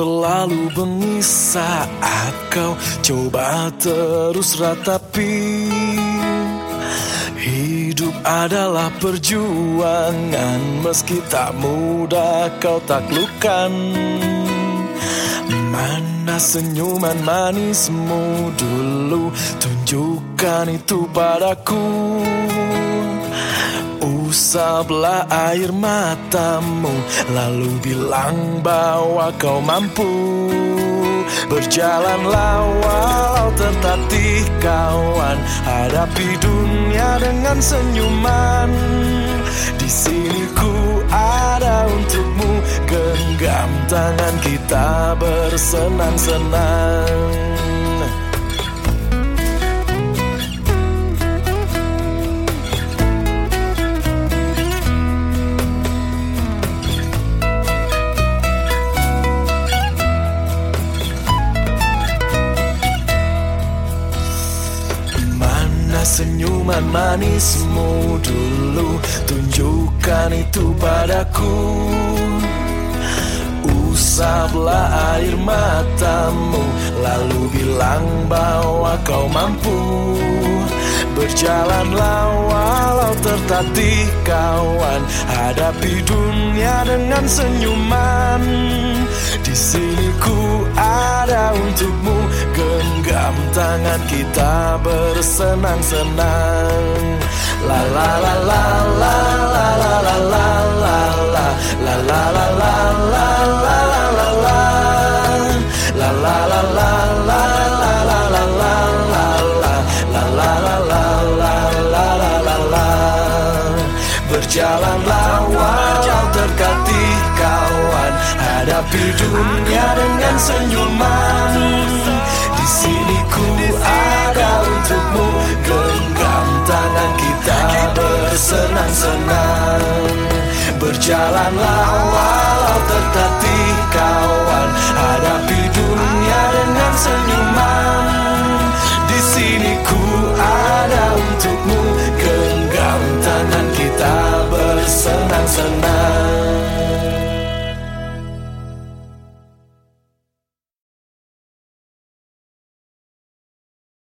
terlalu bengis saat kau coba terus ratapi. Hidup adalah perjuangan meski tak mudah kau taklukkan Mana senyuman manismu dulu Tunjukkan itu padaku Usaplah air matamu Lalu bilang bahwa kau mampu. Berjalanlah walau tertatih kawan Hadapi dunia dengan senyuman. Di sini ku ada untukmu Genggam tangan kita bersenang-senang Senyuman manismu dulu. Tunjukkan itu padaku. Usaplah air matamu Lalu bilang bahwa kau mampu. Berjalanlah walau tertatih kawan. Hadapi dunia dengan senyuman. Di sini Tangan kita bersenang-senang La la la la la la la la la la la La la la la la la la la la La la la la la la la la la la La la la la la la la la la Berjalanlah walau terkati kawan Hadapi dunia dengan senyuman bersenang-senang. Berjalanlah walau tertatih.